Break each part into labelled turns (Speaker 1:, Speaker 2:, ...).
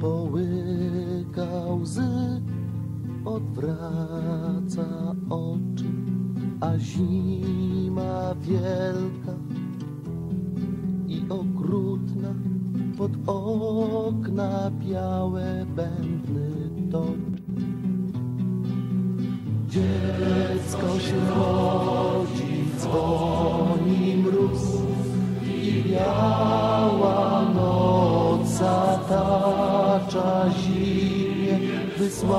Speaker 1: połyka łzy, odwraca oczy, a zima wielka i okrutna pod okna białe bębny toczy. Dziecko się rodzi, dzwoni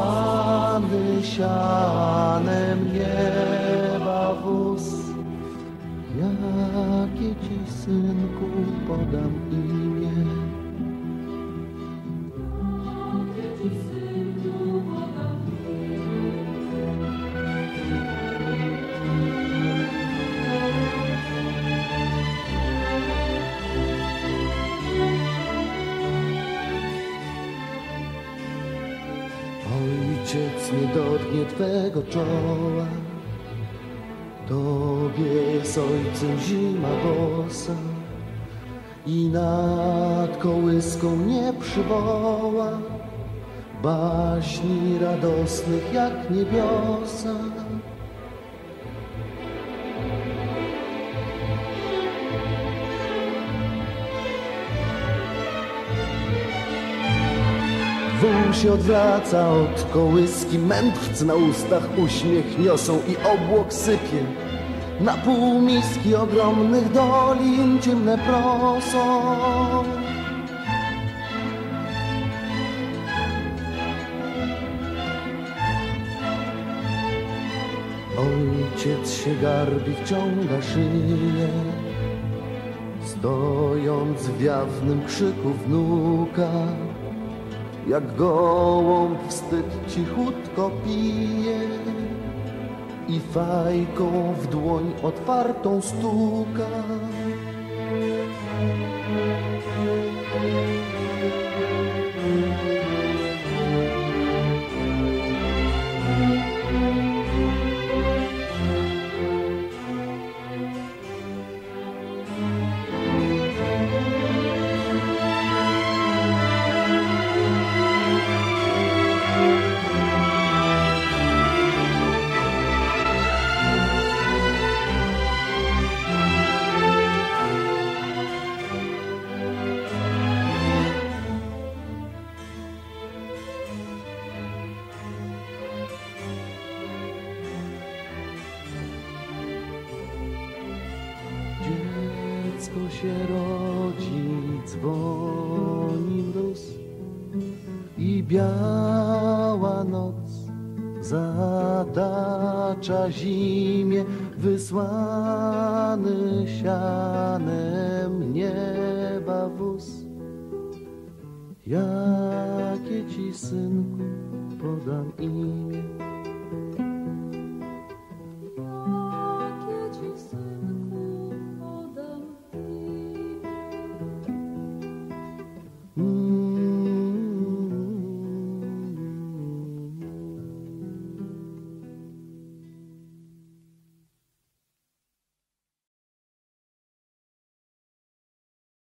Speaker 1: wysłany sianem nieba wóz. Jakie ci synku podam imię? Ojciec nie dotknie twego czoła, Tobie z ojcem zima bosa i nad kołyską nie przywoła baśni radosnych jak niebiosa. Wół się odwraca od kołyski, mędrcy na ustach uśmiech niosą i obłok sypie. Na pół miski ogromnych dolin ciemne prosą. Ojciec się garbi, wciąga szyję, stojąc w jawnym krzyku wnuka. Jak gołąb wstyd cichutko pije i fajką w dłoń otwartą stuka. Dziecko się rodzi, dzwoni mróz i biała noc zatacza zimie, wysłany sianem nieba wóz. Jakie ci synku podam imię?